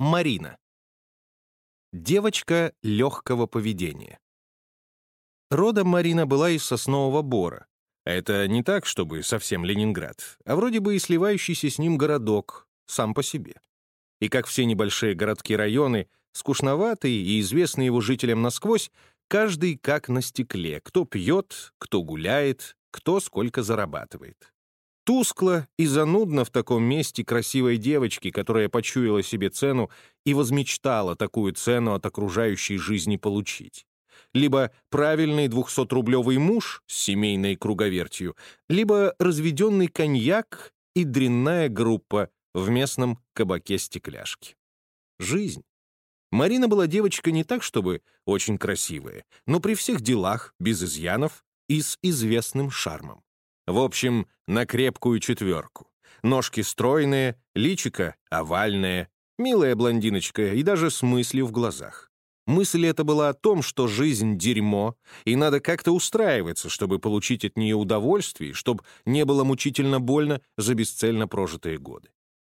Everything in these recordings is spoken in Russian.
Марина. Девочка легкого поведения. Родом Марина была из Соснового Бора. Это не так, чтобы совсем Ленинград, а вроде бы и сливающийся с ним городок, сам по себе. И как все небольшие городки районы, скучноватый и известный его жителям насквозь, каждый как на стекле, кто пьет, кто гуляет, кто сколько зарабатывает. Тускло и занудно в таком месте красивой девочки, которая почуяла себе цену и возмечтала такую цену от окружающей жизни получить. Либо правильный двухсотрублевый муж с семейной круговертью, либо разведенный коньяк и дрянная группа в местном кабаке-стекляшки. Жизнь. Марина была девочка не так, чтобы очень красивая, но при всех делах, без изъянов и с известным шармом. В общем, на крепкую четверку. Ножки стройные, личико овальное, милая блондиночка и даже с мыслью в глазах. Мысль эта была о том, что жизнь — дерьмо, и надо как-то устраиваться, чтобы получить от нее удовольствие, чтобы не было мучительно больно за бесцельно прожитые годы.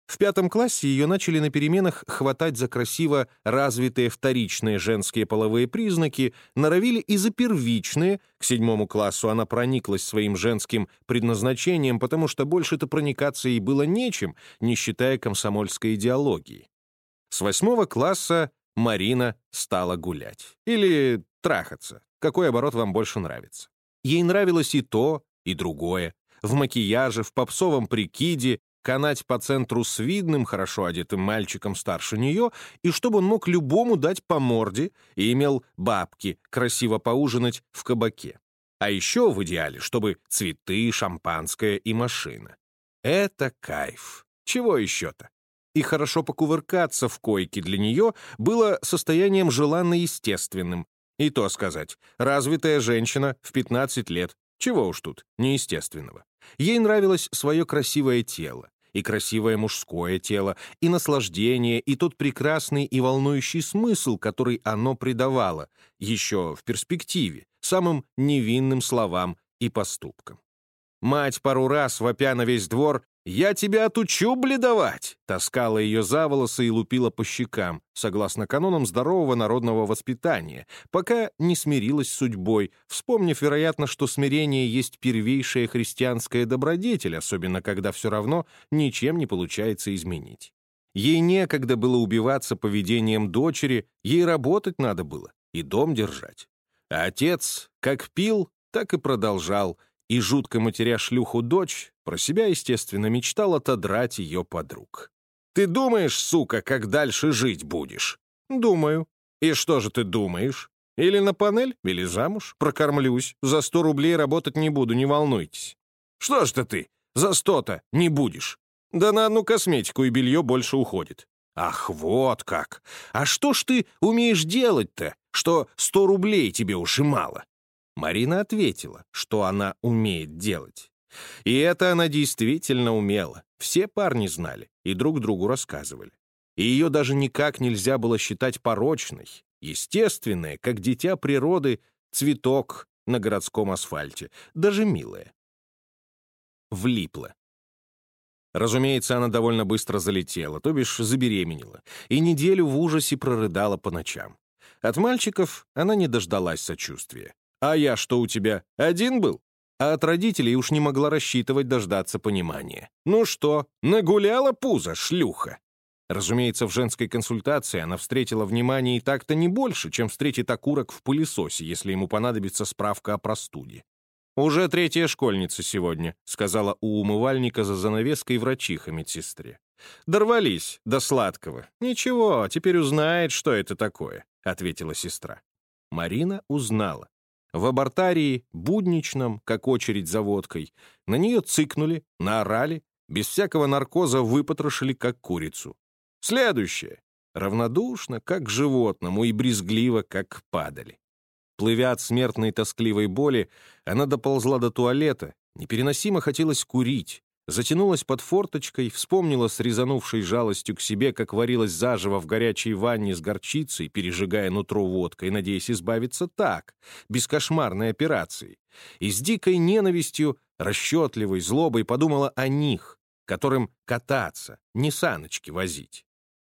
В пятом классе ее начали на переменах хватать за красиво развитые вторичные женские половые признаки, норовили и за первичные. К седьмому классу она прониклась своим женским предназначением, потому что больше-то проникаться ей было нечем, не считая комсомольской идеологии. С восьмого класса Марина стала гулять. Или трахаться. Какой оборот вам больше нравится? Ей нравилось и то, и другое. В макияже, в попсовом прикиде, канать по центру с видным, хорошо одетым мальчиком старше нее, и чтобы он мог любому дать по морде и имел бабки, красиво поужинать в кабаке. А еще в идеале, чтобы цветы, шампанское и машина. Это кайф. Чего еще-то? И хорошо покувыркаться в койке для нее было состоянием желанно естественным. И то сказать, развитая женщина в 15 лет, чего уж тут неестественного. Ей нравилось свое красивое тело, и красивое мужское тело, и наслаждение, и тот прекрасный и волнующий смысл, который оно придавало, еще в перспективе, самым невинным словам и поступкам. Мать пару раз, вопя на весь двор, «Я тебя отучу бледовать!» Таскала ее за волосы и лупила по щекам, согласно канонам здорового народного воспитания, пока не смирилась с судьбой, вспомнив, вероятно, что смирение есть первейшая христианская добродетель, особенно когда все равно ничем не получается изменить. Ей некогда было убиваться поведением дочери, ей работать надо было и дом держать. А отец как пил, так и продолжал, и, жутко матеря шлюху дочь, про себя, естественно, мечтал отодрать ее подруг. «Ты думаешь, сука, как дальше жить будешь?» «Думаю». «И что же ты думаешь? Или на панель, или замуж? Прокормлюсь. За сто рублей работать не буду, не волнуйтесь». «Что ж ты за сто-то не будешь?» «Да на одну косметику и белье больше уходит». «Ах, вот как! А что ж ты умеешь делать-то, что сто рублей тебе уж и мало?» Марина ответила, что она умеет делать. И это она действительно умела. Все парни знали и друг другу рассказывали. И ее даже никак нельзя было считать порочной, естественная, как дитя природы, цветок на городском асфальте, даже милая. Влипла. Разумеется, она довольно быстро залетела, то бишь забеременела, и неделю в ужасе прорыдала по ночам. От мальчиков она не дождалась сочувствия. А я что у тебя, один был? А от родителей уж не могла рассчитывать дождаться понимания. Ну что, нагуляла пузо, шлюха? Разумеется, в женской консультации она встретила внимание и так-то не больше, чем встретит окурок в пылесосе, если ему понадобится справка о простуде. «Уже третья школьница сегодня», — сказала у умывальника за занавеской врачиха медсестре. «Дорвались до сладкого. Ничего, теперь узнает, что это такое», — ответила сестра. Марина узнала. В абортарии, будничном, как очередь за водкой, на нее цыкнули, наорали, без всякого наркоза выпотрошили, как курицу. Следующее. Равнодушно, как к животному, и брезгливо, как падали. Плывя от смертной тоскливой боли, она доползла до туалета, непереносимо хотелось курить, Затянулась под форточкой, вспомнила с резанувшей жалостью к себе, как варилась заживо в горячей ванне с горчицей, пережигая нутро водкой, надеясь избавиться так, без кошмарной операции. И с дикой ненавистью, расчетливой злобой подумала о них, которым кататься, не саночки возить.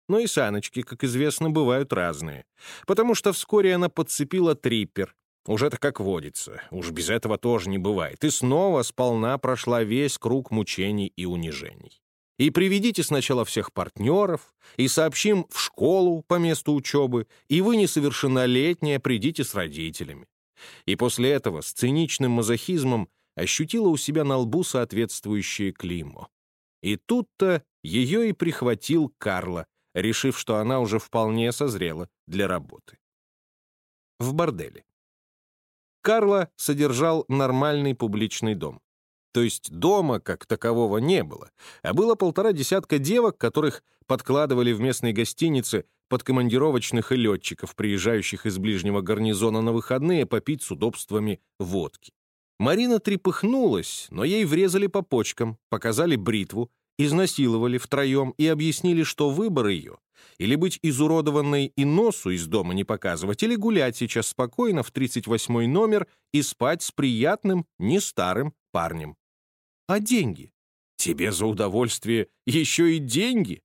но и саночки, как известно, бывают разные. Потому что вскоре она подцепила триппер. Уже-то как водится, уж без этого тоже не бывает. И снова сполна прошла весь круг мучений и унижений. И приведите сначала всех партнеров, и сообщим в школу по месту учебы, и вы несовершеннолетняя придите с родителями. И после этого с циничным мазохизмом ощутила у себя на лбу соответствующее клеймо. И тут-то ее и прихватил Карло, решив, что она уже вполне созрела для работы. В борделе. Карло содержал нормальный публичный дом. То есть дома как такового не было, а было полтора десятка девок, которых подкладывали в местной гостинице под командировочных и летчиков, приезжающих из ближнего гарнизона на выходные попить с удобствами водки. Марина трепыхнулась, но ей врезали по почкам, показали бритву, изнасиловали втроем и объяснили, что выбор ее — или быть изуродованной и носу из дома не показывать, или гулять сейчас спокойно в 38-й номер и спать с приятным, не старым парнем. А деньги? Тебе за удовольствие еще и деньги?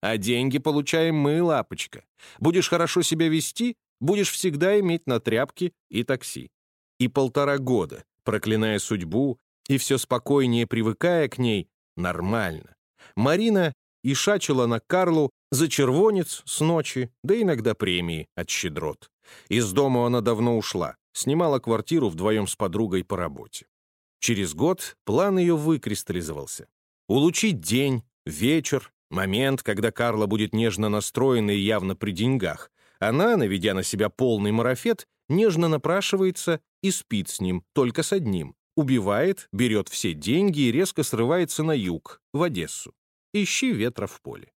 А деньги получаем мы, лапочка. Будешь хорошо себя вести, будешь всегда иметь на тряпке и такси. И полтора года, проклиная судьбу и все спокойнее привыкая к ней, нормально. Марина и шачила на Карлу за червонец с ночи, да иногда премии от щедрот. Из дома она давно ушла, снимала квартиру вдвоем с подругой по работе. Через год план ее выкристаллизовался. Улучить день, вечер, момент, когда Карла будет нежно настроена и явно при деньгах. Она, наведя на себя полный марафет, нежно напрашивается и спит с ним, только с одним. Убивает, берет все деньги и резко срывается на юг, в Одессу. Ищи ветра в поле.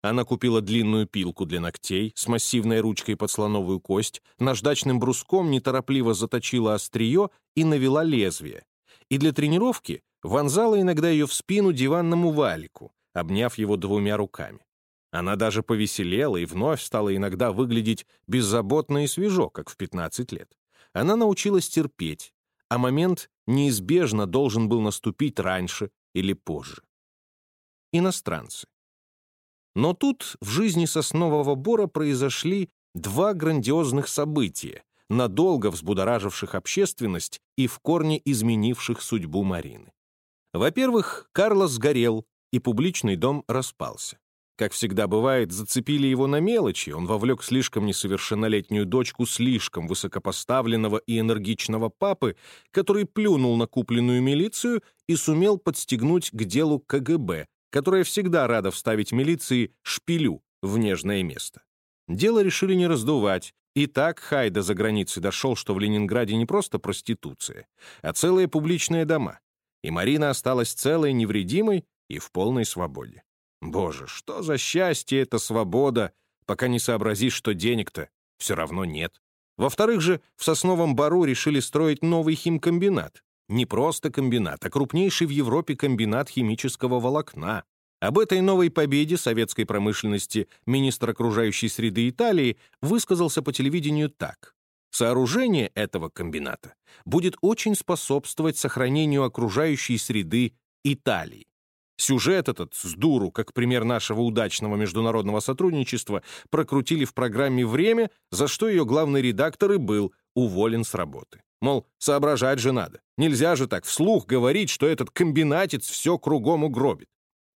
Она купила длинную пилку для ногтей с массивной ручкой под слоновую кость, наждачным бруском неторопливо заточила острие и навела лезвие. И для тренировки вонзала иногда ее в спину диванному валику, обняв его двумя руками. Она даже повеселела и вновь стала иногда выглядеть беззаботно и свежо, как в 15 лет. Она научилась терпеть, а момент неизбежно должен был наступить раньше или позже. Иностранцы. Но тут в жизни соснового бора произошли два грандиозных события, надолго взбудораживших общественность и в корне изменивших судьбу Марины. Во-первых, Карлос сгорел, и публичный дом распался. Как всегда бывает, зацепили его на мелочи, он вовлек слишком несовершеннолетнюю дочку слишком высокопоставленного и энергичного папы, который плюнул на купленную милицию и сумел подстегнуть к делу КГБ, которая всегда рада вставить милиции шпилю в нежное место. Дело решили не раздувать, и так Хайда за границей дошел, что в Ленинграде не просто проституция, а целые публичные дома. И Марина осталась целой, невредимой и в полной свободе. Боже, что за счастье это свобода, пока не сообразишь, что денег-то все равно нет. Во-вторых же, в Сосновом Бару решили строить новый химкомбинат. Не просто комбинат, а крупнейший в Европе комбинат химического волокна. Об этой новой победе советской промышленности министр окружающей среды Италии высказался по телевидению так. Сооружение этого комбината будет очень способствовать сохранению окружающей среды Италии. Сюжет этот с дуру, как пример нашего удачного международного сотрудничества, прокрутили в программе «Время», за что ее главный редактор и был уволен с работы. Мол, соображать же надо. Нельзя же так вслух говорить, что этот комбинатец все кругом угробит.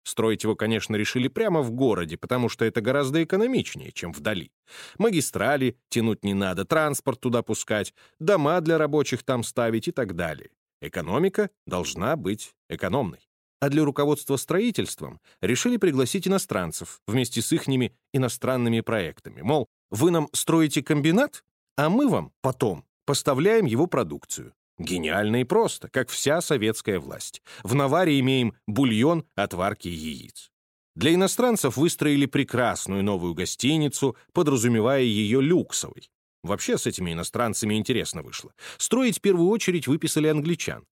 Строить его, конечно, решили прямо в городе, потому что это гораздо экономичнее, чем вдали. Магистрали тянуть не надо, транспорт туда пускать, дома для рабочих там ставить и так далее. Экономика должна быть экономной. А для руководства строительством решили пригласить иностранцев вместе с ихними иностранными проектами. Мол, вы нам строите комбинат, а мы вам потом поставляем его продукцию. Гениально и просто, как вся советская власть. В Наваре имеем бульон от варки яиц. Для иностранцев выстроили прекрасную новую гостиницу, подразумевая ее люксовой. Вообще с этими иностранцами интересно вышло. Строить в первую очередь выписали англичан.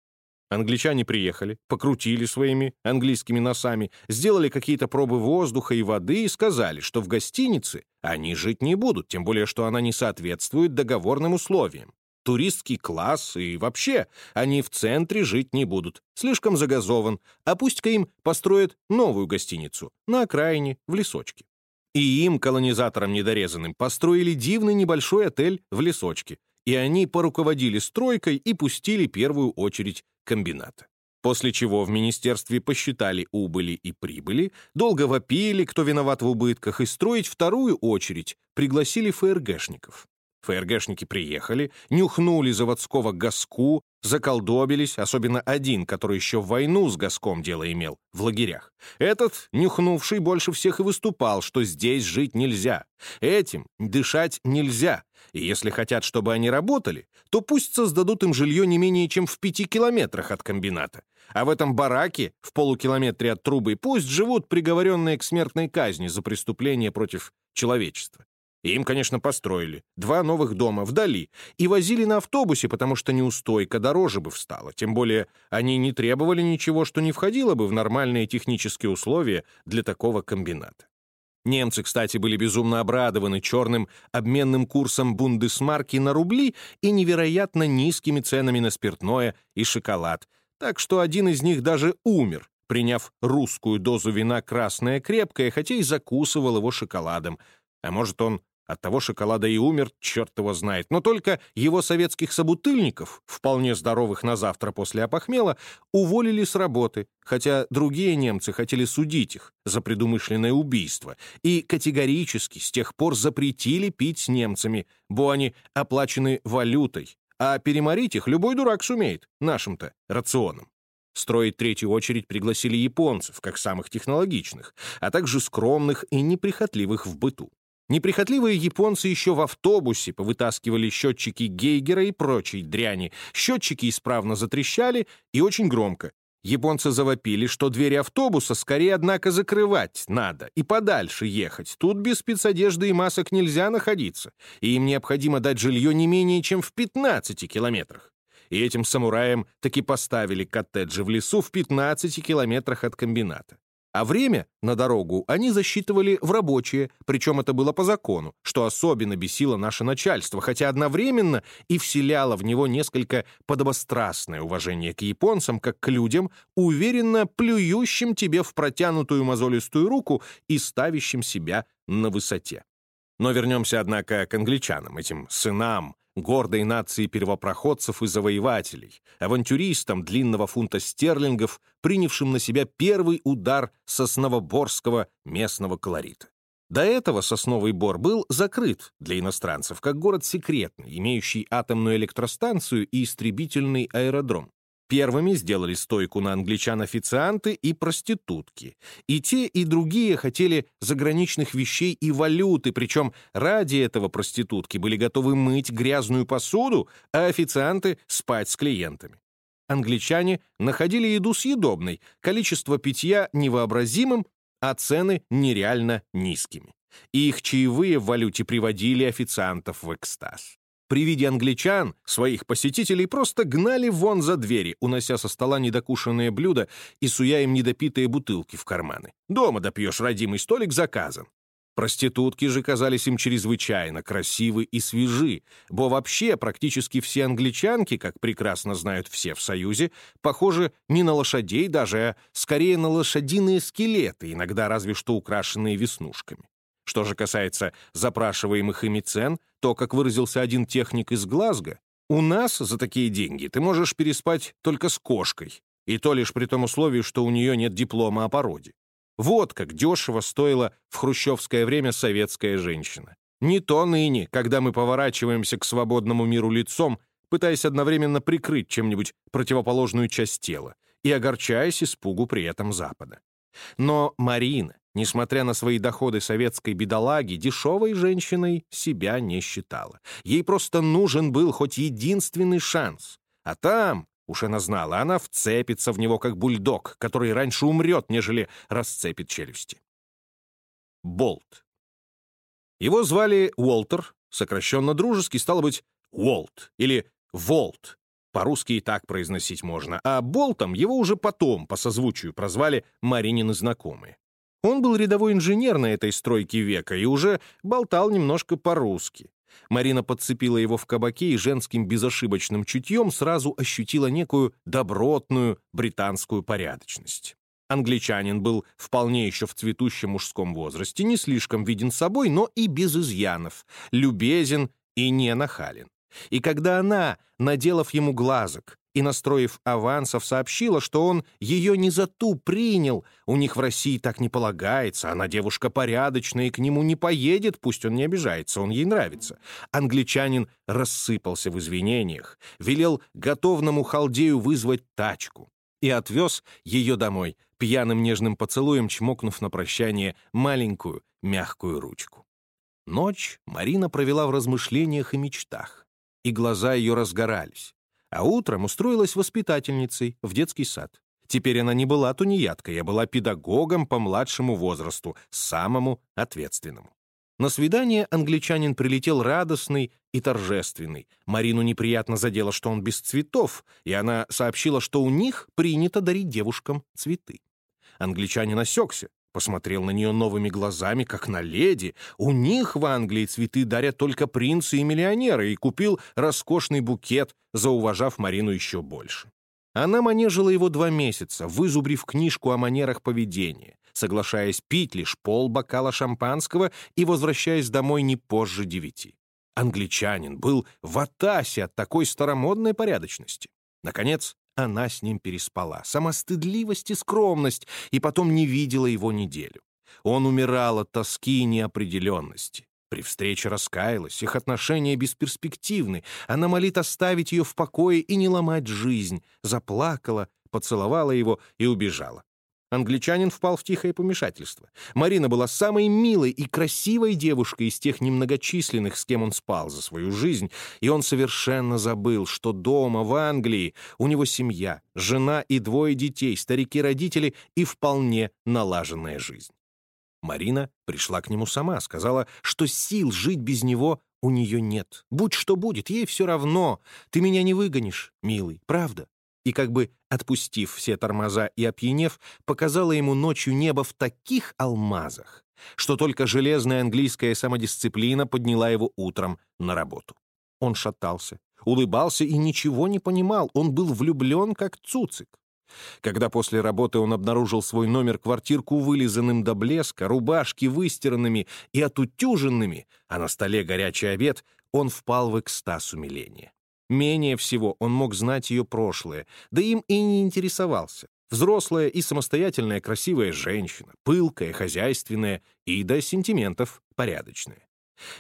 Англичане приехали, покрутили своими английскими носами, сделали какие-то пробы воздуха и воды и сказали, что в гостинице они жить не будут, тем более что она не соответствует договорным условиям туристский класс и вообще они в центре жить не будут. Слишком загазован. А пусть-ка им построят новую гостиницу на окраине, в лесочке. И им, колонизаторам недорезанным, построили дивный небольшой отель в лесочке, и они поруководили стройкой и пустили первую очередь комбината. После чего в министерстве посчитали убыли и прибыли, долго вопили, кто виноват в убытках, и строить вторую очередь пригласили ФРГшников. ФРГшники приехали, нюхнули заводского газку, заколдобились, особенно один, который еще в войну с газком дело имел, в лагерях. Этот, нюхнувший, больше всех и выступал, что здесь жить нельзя. Этим дышать нельзя. И если хотят, чтобы они работали, то пусть создадут им жилье не менее чем в пяти километрах от комбината. А в этом бараке, в полукилометре от трубы, пусть живут приговоренные к смертной казни за преступление против человечества. Им, конечно, построили два новых дома вдали и возили на автобусе, потому что неустойка дороже бы встала. Тем более они не требовали ничего, что не входило бы в нормальные технические условия для такого комбината. Немцы, кстати, были безумно обрадованы черным обменным курсом бундесмарки на рубли и невероятно низкими ценами на спиртное и шоколад, так что один из них даже умер, приняв русскую дозу вина «Красное крепкое», хотя и закусывал его шоколадом. А может, он от того шоколада и умер, черт его знает. Но только его советских собутыльников, вполне здоровых на завтра после опохмела, уволили с работы, хотя другие немцы хотели судить их за предумышленное убийство и категорически с тех пор запретили пить с немцами, бо они оплачены валютой, а переморить их любой дурак сумеет, нашим-то рационом. Строить третью очередь пригласили японцев, как самых технологичных, а также скромных и неприхотливых в быту. Неприхотливые японцы еще в автобусе повытаскивали счетчики Гейгера и прочей дряни. Счетчики исправно затрещали и очень громко. Японцы завопили, что двери автобуса скорее, однако, закрывать надо и подальше ехать. Тут без спецодежды и масок нельзя находиться, и им необходимо дать жилье не менее чем в 15 километрах. И этим самураям таки поставили коттеджи в лесу в 15 километрах от комбината. А время на дорогу они засчитывали в рабочие, причем это было по закону, что особенно бесило наше начальство, хотя одновременно и вселяло в него несколько подобострастное уважение к японцам, как к людям, уверенно плюющим тебе в протянутую мозолистую руку и ставящим себя на высоте. Но вернемся, однако, к англичанам, этим сынам гордой нации первопроходцев и завоевателей, авантюристам длинного фунта стерлингов, принявшим на себя первый удар сосновоборского местного колорита. До этого Сосновый Бор был закрыт для иностранцев как город секретный, имеющий атомную электростанцию и истребительный аэродром. Первыми сделали стойку на англичан официанты и проститутки. И те, и другие хотели заграничных вещей и валюты, причем ради этого проститутки были готовы мыть грязную посуду, а официанты — спать с клиентами. Англичане находили еду съедобной, количество питья невообразимым, а цены нереально низкими. И их чаевые в валюте приводили официантов в экстаз. При виде англичан своих посетителей просто гнали вон за двери, унося со стола недокушенные блюда и суя им недопитые бутылки в карманы. Дома допьешь, родимый столик заказан. Проститутки же казались им чрезвычайно красивы и свежи, бо вообще практически все англичанки, как прекрасно знают все в Союзе, похожи не на лошадей даже, а скорее на лошадиные скелеты, иногда разве что украшенные веснушками. Что же касается запрашиваемых ими цен, то, как выразился один техник из Глазго, у нас за такие деньги ты можешь переспать только с кошкой, и то лишь при том условии, что у нее нет диплома о породе. Вот как дешево стоила в хрущевское время советская женщина. Не то ныне, когда мы поворачиваемся к свободному миру лицом, пытаясь одновременно прикрыть чем-нибудь противоположную часть тела и огорчаясь испугу при этом Запада. Но Марина, Несмотря на свои доходы советской бедолаги, дешевой женщиной себя не считала. Ей просто нужен был хоть единственный шанс. А там, уж она знала, она вцепится в него, как бульдог, который раньше умрет, нежели расцепит челюсти. Болт. Его звали Уолтер, сокращенно дружески, стало быть, Уолт или Волт. По-русски и так произносить можно, а Болтом его уже потом по созвучию прозвали Маринины знакомые. Он был рядовой инженер на этой стройке века и уже болтал немножко по-русски. Марина подцепила его в кабаке и женским безошибочным чутьем сразу ощутила некую добротную британскую порядочность. Англичанин был вполне еще в цветущем мужском возрасте, не слишком виден собой, но и без изъянов, любезен и не нахален. И когда она, наделав ему глазок и настроив авансов, сообщила, что он ее не за ту принял, у них в России так не полагается, она девушка порядочная и к нему не поедет, пусть он не обижается, он ей нравится. Англичанин рассыпался в извинениях, велел готовному халдею вызвать тачку и отвез ее домой, пьяным нежным поцелуем чмокнув на прощание маленькую мягкую ручку. Ночь Марина провела в размышлениях и мечтах, и глаза ее разгорались. А утром устроилась воспитательницей в детский сад. Теперь она не была тунеядкой, а была педагогом по младшему возрасту, самому ответственному. На свидание англичанин прилетел радостный и торжественный. Марину неприятно задело, что он без цветов, и она сообщила, что у них принято дарить девушкам цветы. Англичанин осекся, посмотрел на нее новыми глазами, как на леди. У них в Англии цветы дарят только принцы и миллионеры, и купил роскошный букет, зауважав Марину еще больше. Она манежила его два месяца, вызубрив книжку о манерах поведения, соглашаясь пить лишь пол бокала шампанского и возвращаясь домой не позже девяти. Англичанин был в атасе от такой старомодной порядочности. Наконец, она с ним переспала. Сама стыдливость и скромность, и потом не видела его неделю. Он умирал от тоски и неопределенности. При встрече раскаялась, их отношения бесперспективны. Она молит оставить ее в покое и не ломать жизнь. Заплакала, поцеловала его и убежала. Англичанин впал в тихое помешательство. Марина была самой милой и красивой девушкой из тех немногочисленных, с кем он спал за свою жизнь, и он совершенно забыл, что дома, в Англии, у него семья, жена и двое детей, старики-родители и вполне налаженная жизнь. Марина пришла к нему сама, сказала, что сил жить без него у нее нет. Будь что будет, ей все равно. Ты меня не выгонишь, милый, правда? И, как бы отпустив все тормоза и опьянев, показала ему ночью небо в таких алмазах, что только железная английская самодисциплина подняла его утром на работу. Он шатался, улыбался и ничего не понимал, он был влюблен как цуцик. Когда после работы он обнаружил свой номер-квартирку вылизанным до блеска, рубашки выстиранными и отутюженными, а на столе горячий обед, он впал в экстаз умиления. Менее всего он мог знать ее прошлое, да им и не интересовался. Взрослая и самостоятельная красивая женщина, пылкая, хозяйственная и до сентиментов порядочная.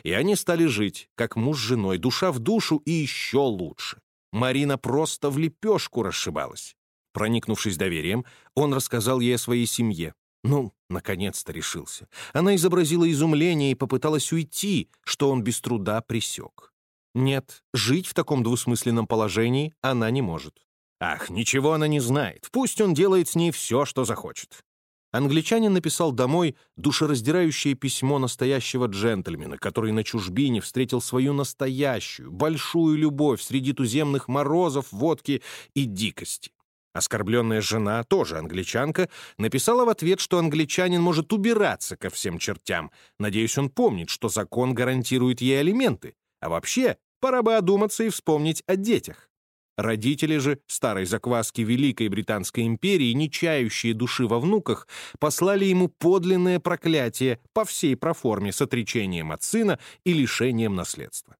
И они стали жить, как муж с женой, душа в душу и еще лучше. Марина просто в лепешку расшибалась. Проникнувшись доверием, он рассказал ей о своей семье. Ну, наконец-то решился. Она изобразила изумление и попыталась уйти, что он без труда присек. Нет, жить в таком двусмысленном положении она не может. Ах, ничего она не знает. Пусть он делает с ней все, что захочет. Англичанин написал домой душераздирающее письмо настоящего джентльмена, который на чужбине встретил свою настоящую, большую любовь среди туземных морозов, водки и дикости. Оскорбленная жена, тоже англичанка, написала в ответ, что англичанин может убираться ко всем чертям. Надеюсь, он помнит, что закон гарантирует ей алименты. А вообще, пора бы одуматься и вспомнить о детях. Родители же старой закваски Великой Британской империи, не чающие души во внуках, послали ему подлинное проклятие по всей проформе с отречением от сына и лишением наследства.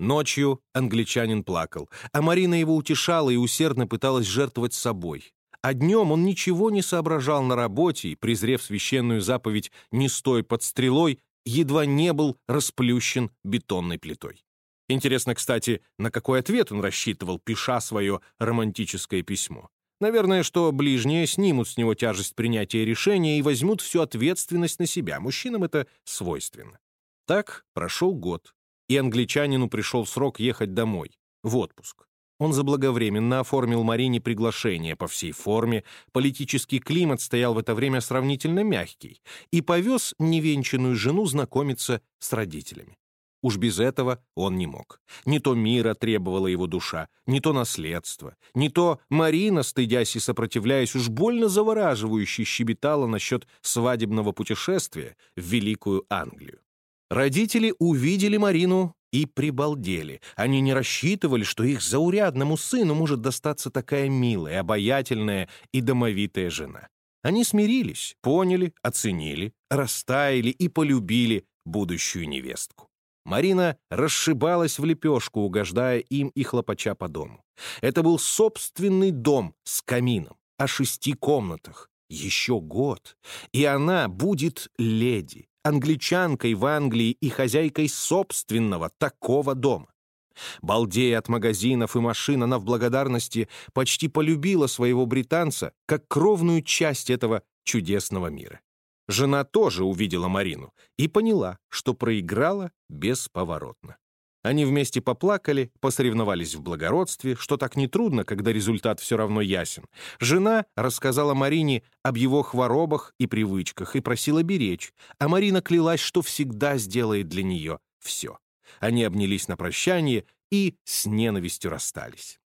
Ночью англичанин плакал, а Марина его утешала и усердно пыталась жертвовать собой. А днем он ничего не соображал на работе и, презрев священную заповедь «не стой под стрелой», едва не был расплющен бетонной плитой. Интересно, кстати, на какой ответ он рассчитывал, пиша свое романтическое письмо. Наверное, что ближние снимут с него тяжесть принятия решения и возьмут всю ответственность на себя. Мужчинам это свойственно. Так прошел год, и англичанину пришел срок ехать домой, в отпуск. Он заблаговременно оформил Марине приглашение по всей форме, политический климат стоял в это время сравнительно мягкий, и повез невенчанную жену знакомиться с родителями. Уж без этого он не мог. Не то мира требовала его душа, не то наследство, не то Марина, стыдясь и сопротивляясь, уж больно завораживающе щебетала насчет свадебного путешествия в Великую Англию. Родители увидели Марину и прибалдели. Они не рассчитывали, что их заурядному сыну может достаться такая милая, обаятельная и домовитая жена. Они смирились, поняли, оценили, растаяли и полюбили будущую невестку. Марина расшибалась в лепешку, угождая им и хлопача по дому. Это был собственный дом с камином, о шести комнатах. Еще год, и она будет леди, англичанкой в Англии и хозяйкой собственного такого дома. Балдея от магазинов и машин, она в благодарности почти полюбила своего британца как кровную часть этого чудесного мира. Жена тоже увидела Марину и поняла, что проиграла бесповоротно. Они вместе поплакали, посоревновались в благородстве, что так нетрудно, когда результат все равно ясен. Жена рассказала Марине об его хворобах и привычках и просила беречь, а Марина клялась, что всегда сделает для нее все. Они обнялись на прощание и с ненавистью расстались.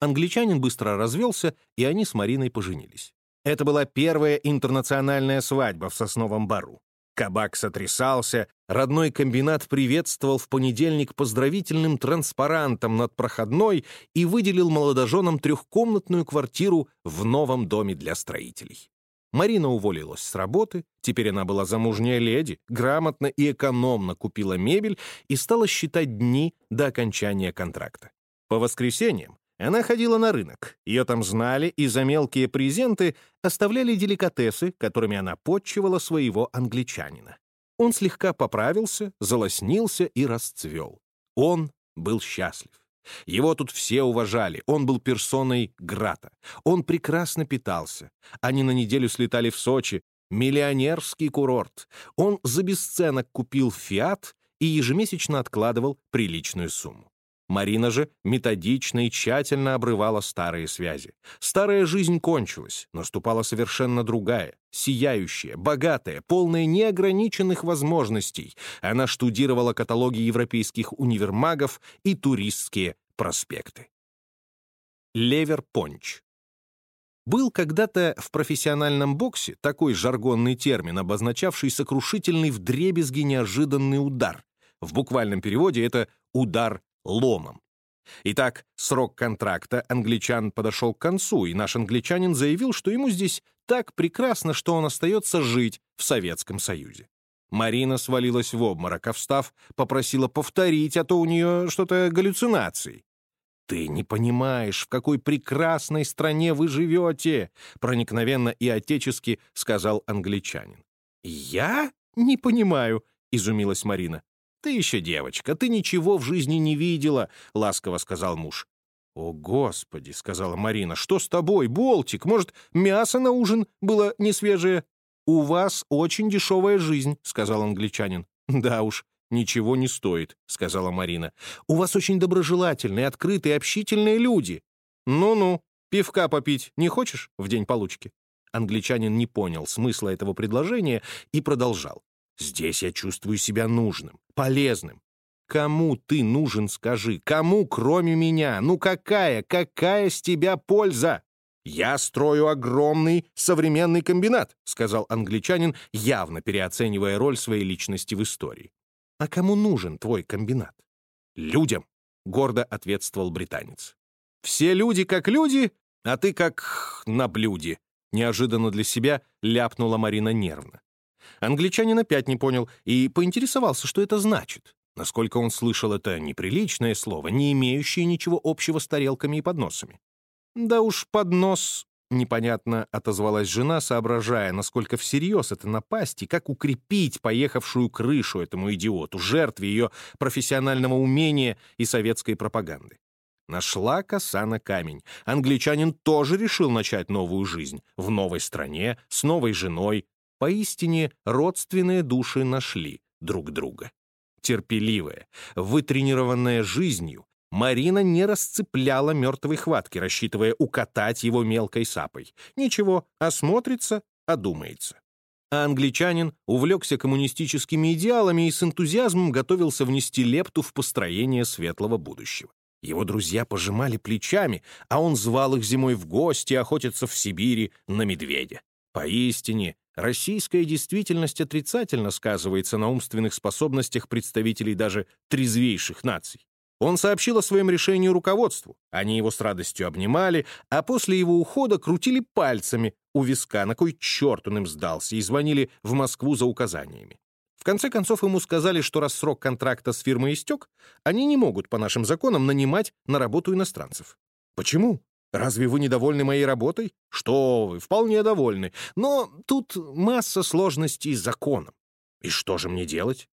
Англичанин быстро развелся, и они с Мариной поженились. Это была первая интернациональная свадьба в Сосновом Бару. Кабак сотрясался, родной комбинат приветствовал в понедельник поздравительным транспарантом над проходной и выделил молодоженам трехкомнатную квартиру в новом доме для строителей. Марина уволилась с работы, теперь она была замужняя леди, грамотно и экономно купила мебель и стала считать дни до окончания контракта. По воскресеньям она ходила на рынок, ее там знали и за мелкие презенты оставляли деликатесы, которыми она подчивала своего англичанина. Он слегка поправился, залоснился и расцвел. Он был счастлив. Его тут все уважали, он был персоной Грата. Он прекрасно питался. Они на неделю слетали в Сочи, миллионерский курорт. Он за бесценок купил «Фиат» и ежемесячно откладывал приличную сумму. Марина же методично и тщательно обрывала старые связи. Старая жизнь кончилась, наступала совершенно другая, сияющая, богатая, полная неограниченных возможностей. Она штудировала каталоги европейских универмагов и туристские проспекты. Левер Понч был когда-то в профессиональном боксе такой жаргонный термин, обозначавший сокрушительный вдребезги неожиданный удар. В буквальном переводе это «удар ломом. Итак, срок контракта англичан подошел к концу, и наш англичанин заявил, что ему здесь так прекрасно, что он остается жить в Советском Союзе. Марина свалилась в обморок, а встав, попросила повторить, а то у нее что-то галлюцинации. «Ты не понимаешь, в какой прекрасной стране вы живете!» проникновенно и отечески сказал англичанин. «Я не понимаю», — изумилась Марина. «Ты еще девочка, ты ничего в жизни не видела», — ласково сказал муж. «О, Господи!» — сказала Марина. «Что с тобой, Болтик? Может, мясо на ужин было не свежее?» «У вас очень дешевая жизнь», — сказал англичанин. «Да уж, ничего не стоит», — сказала Марина. «У вас очень доброжелательные, открытые, общительные люди». «Ну-ну, пивка попить не хочешь в день получки?» Англичанин не понял смысла этого предложения и продолжал. Здесь я чувствую себя нужным, полезным. Кому ты нужен, скажи? Кому, кроме меня? Ну какая, какая с тебя польза? «Я строю огромный современный комбинат», — сказал англичанин, явно переоценивая роль своей личности в истории. «А кому нужен твой комбинат?» «Людям», — гордо ответствовал британец. «Все люди как люди, а ты как на блюде», — неожиданно для себя ляпнула Марина нервно. Англичанин опять не понял и поинтересовался, что это значит. Насколько он слышал, это неприличное слово, не имеющее ничего общего с тарелками и подносами. «Да уж поднос», — непонятно отозвалась жена, соображая, насколько всерьез это напасть и как укрепить поехавшую крышу этому идиоту, жертве ее профессионального умения и советской пропаганды. Нашла коса на камень. Англичанин тоже решил начать новую жизнь. В новой стране, с новой женой, Поистине родственные души нашли друг друга. Терпеливая, вытренированная жизнью, Марина не расцепляла мертвой хватки, рассчитывая укатать его мелкой сапой. Ничего, осмотрится, одумается. А англичанин увлекся коммунистическими идеалами и с энтузиазмом готовился внести лепту в построение светлого будущего. Его друзья пожимали плечами, а он звал их зимой в гости охотиться в Сибири на медведя. Поистине, российская действительность отрицательно сказывается на умственных способностях представителей даже трезвейших наций. Он сообщил о своем решении руководству. Они его с радостью обнимали, а после его ухода крутили пальцами у виска, на кой черт он им сдался, и звонили в Москву за указаниями. В конце концов ему сказали, что раз срок контракта с фирмой истек, они не могут по нашим законам нанимать на работу иностранцев. Почему? Разве вы недовольны моей работой? Что вы, вполне довольны. Но тут масса сложностей с законом. И что же мне делать?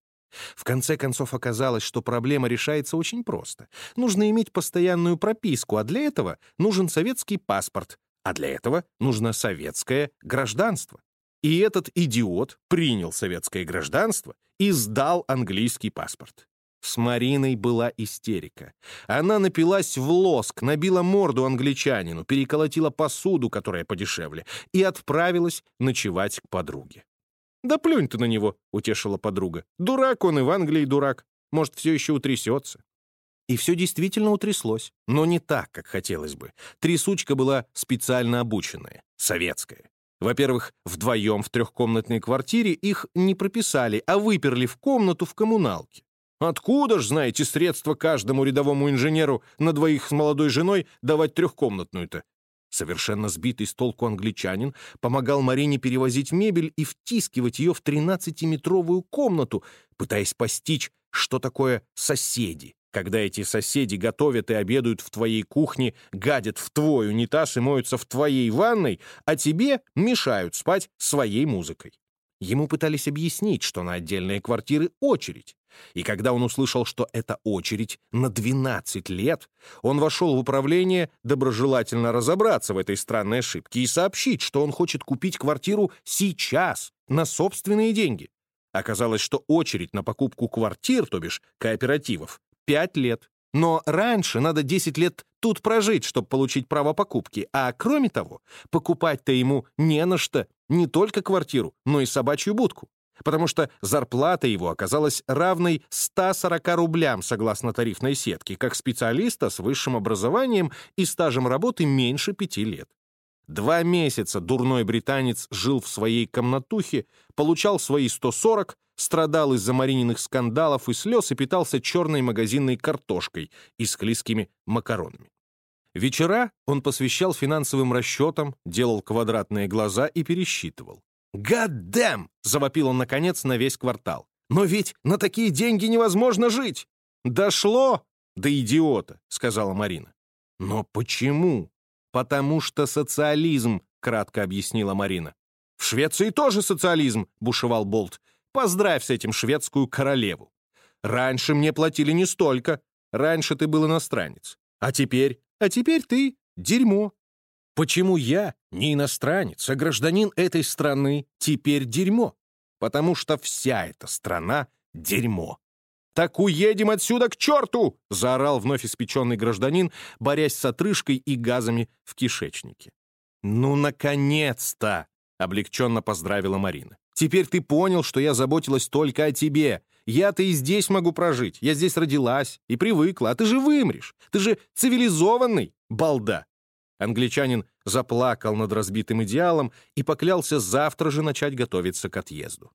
В конце концов оказалось, что проблема решается очень просто. Нужно иметь постоянную прописку, а для этого нужен советский паспорт, а для этого нужно советское гражданство. И этот идиот принял советское гражданство и сдал английский паспорт. С Мариной была истерика. Она напилась в лоск, набила морду англичанину, переколотила посуду, которая подешевле, и отправилась ночевать к подруге. «Да плюнь ты на него», — утешила подруга. «Дурак он и в Англии дурак. Может, все еще утрясется». И все действительно утряслось, но не так, как хотелось бы. Трясучка была специально обученная, советская. Во-первых, вдвоем в трехкомнатной квартире их не прописали, а выперли в комнату в коммуналке. Откуда ж, знаете, средства каждому рядовому инженеру на двоих с молодой женой давать трехкомнатную-то? Совершенно сбитый с толку англичанин помогал Марине перевозить мебель и втискивать ее в 13-метровую комнату, пытаясь постичь, что такое соседи, когда эти соседи готовят и обедают в твоей кухне, гадят в твой унитаз и моются в твоей ванной, а тебе мешают спать своей музыкой. Ему пытались объяснить, что на отдельные квартиры очередь, и когда он услышал, что это очередь на 12 лет, он вошел в управление доброжелательно разобраться в этой странной ошибке и сообщить, что он хочет купить квартиру сейчас, на собственные деньги. Оказалось, что очередь на покупку квартир, то бишь кооперативов, 5 лет. Но раньше надо 10 лет тут прожить, чтобы получить право покупки. А кроме того, покупать-то ему не на что не только квартиру, но и собачью будку потому что зарплата его оказалась равной 140 рублям согласно тарифной сетке, как специалиста с высшим образованием и стажем работы меньше пяти лет. Два месяца дурной британец жил в своей комнатухе, получал свои 140, страдал из-за Марининых скандалов и слез и питался черной магазинной картошкой и склизкими макаронами. Вечера он посвящал финансовым расчетам, делал квадратные глаза и пересчитывал. «Гаддэм!» — завопил он, наконец, на весь квартал. «Но ведь на такие деньги невозможно жить!» «Дошло до идиота!» — сказала Марина. «Но почему?» «Потому что социализм», — кратко объяснила Марина. «В Швеции тоже социализм», — бушевал Болт. «Поздравь с этим шведскую королеву. Раньше мне платили не столько. Раньше ты был иностранец. А теперь? А теперь ты дерьмо. Почему я, не иностранец, а гражданин этой страны, теперь дерьмо? Потому что вся эта страна — дерьмо. «Так уедем отсюда к черту!» — заорал вновь испеченный гражданин, борясь с отрыжкой и газами в кишечнике. «Ну, наконец-то!» — облегченно поздравила Марина. «Теперь ты понял, что я заботилась только о тебе. Я-то и здесь могу прожить. Я здесь родилась и привыкла, а ты же вымрешь. Ты же цивилизованный, балда!» Англичанин заплакал над разбитым идеалом и поклялся завтра же начать готовиться к отъезду.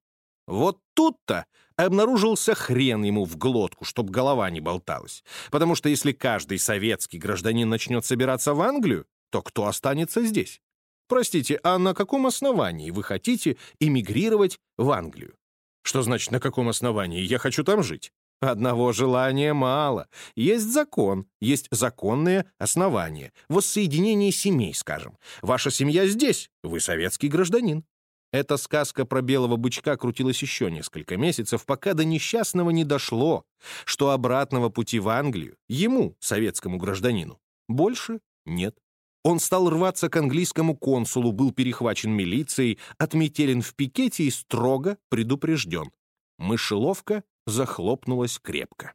Вот тут-то обнаружился хрен ему в глотку, чтоб голова не болталась. Потому что если каждый советский гражданин начнет собираться в Англию, то кто останется здесь? Простите, а на каком основании вы хотите эмигрировать в Англию? Что значит, на каком основании? Я хочу там жить. Одного желания мало. Есть закон, есть законные основания. Воссоединение семей, скажем. Ваша семья здесь, вы советский гражданин. Эта сказка про белого бычка крутилась еще несколько месяцев, пока до несчастного не дошло, что обратного пути в Англию, ему, советскому гражданину, больше нет. Он стал рваться к английскому консулу, был перехвачен милицией, отметелен в пикете и строго предупрежден. Мышеловка захлопнулась крепко.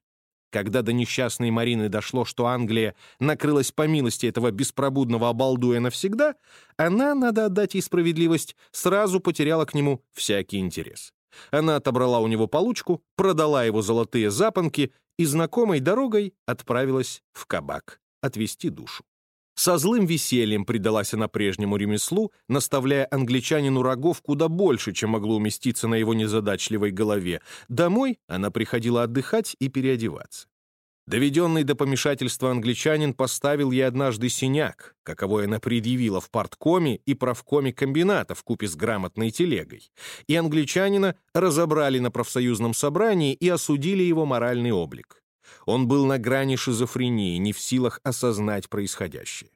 Когда до несчастной Марины дошло, что Англия накрылась по милости этого беспробудного обалдуя навсегда, она, надо отдать ей справедливость, сразу потеряла к нему всякий интерес. Она отобрала у него получку, продала его золотые запонки и знакомой дорогой отправилась в кабак отвести душу. Со злым весельем предалась она прежнему ремеслу, наставляя англичанину рогов куда больше, чем могло уместиться на его незадачливой голове. Домой она приходила отдыхать и переодеваться. Доведенный до помешательства англичанин поставил ей однажды синяк, каковой она предъявила в парткоме и правкоме комбината в купе с грамотной телегой, и англичанина разобрали на профсоюзном собрании и осудили его моральный облик. Он был на грани шизофрении, не в силах осознать происходящее.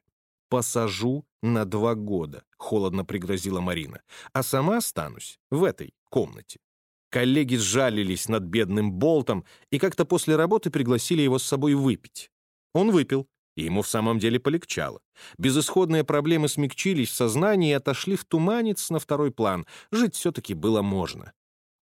«Посажу на два года», — холодно пригрозила Марина, «а сама останусь в этой комнате». Коллеги сжалились над бедным Болтом и как-то после работы пригласили его с собой выпить. Он выпил, и ему в самом деле полегчало. Безысходные проблемы смягчились в сознании и отошли в туманец на второй план. Жить все-таки было можно.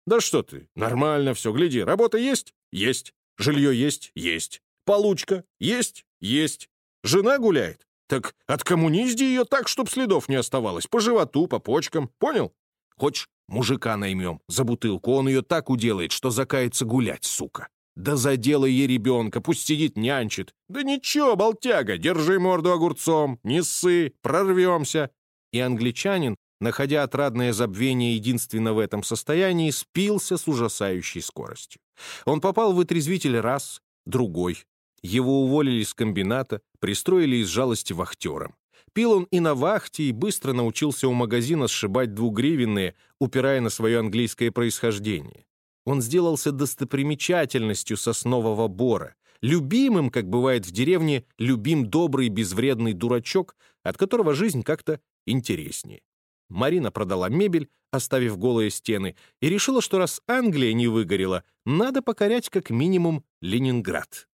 «Да что ты, нормально все, гляди, работа есть? Есть. Жилье есть? Есть. Получка? Есть? Есть. Жена гуляет? Так откоммунизди ее так, чтоб следов не оставалось. По животу, по почкам. Понял? Хочешь, мужика наймем за бутылку, он ее так уделает, что закается гулять, сука. Да заделай ей ребенка, пусть сидит, нянчит. Да ничего, болтяга, держи морду огурцом, не ссы, прорвемся. И англичанин, находя отрадное забвение единственно в этом состоянии, спился с ужасающей скоростью. Он попал в вытрезвитель раз, другой. Его уволили с комбината, пристроили из жалости вахтером. Пил он и на вахте, и быстро научился у магазина сшибать двугривенные, упирая на свое английское происхождение. Он сделался достопримечательностью соснового бора, любимым, как бывает в деревне, любим добрый безвредный дурачок, от которого жизнь как-то интереснее. Марина продала мебель, оставив голые стены, и решила, что раз Англия не выгорела, надо покорять как минимум Ленинград.